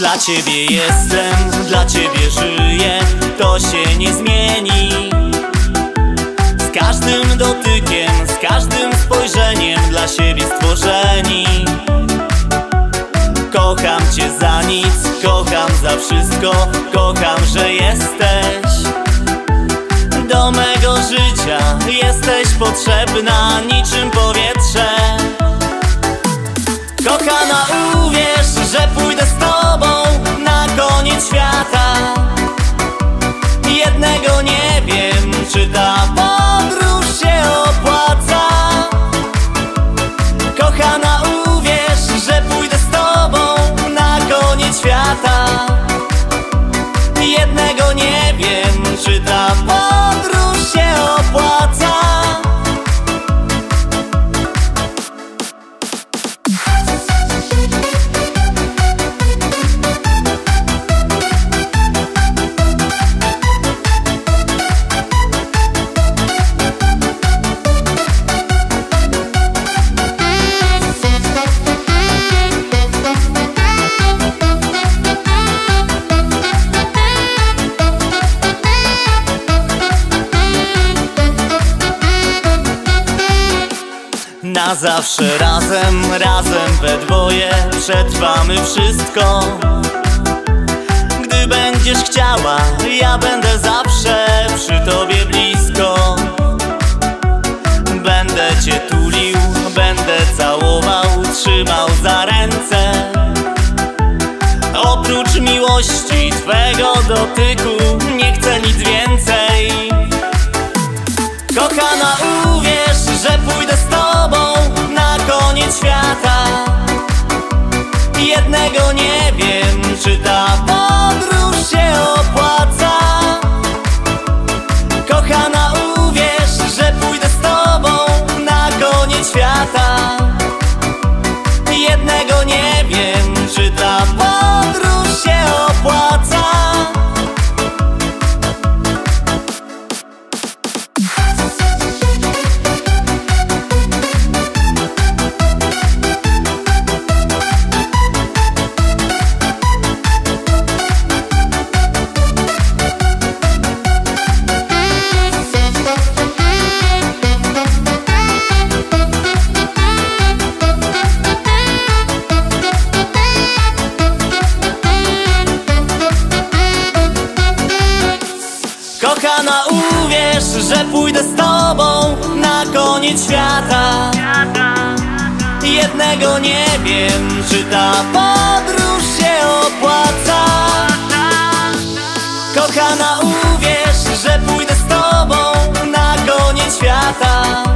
Dla ciebie jestem, dla ciebie żyję To się nie zmieni. Z każdym dotykiem, z każdym spojrzeniem Dla siebie stworzeni. Kocham cię za nic, kocham za wszystko Kocham, że jesteś ta zawsze razem, razem we dwoje przetrwamy wszystko. Gdy będziesz chciała, ja będę zawsze przy tobie blisko. Będę cię tulił, będę całował, trzymał za ręce. Oprócz miłości twego dotyku świata Kochana uwierz, że pójdę z tobą na koniec świata. Jednego nie wiem, czy ta podróż się opłaca. Kochana uwierz, że pójdę z tobą na koniec świata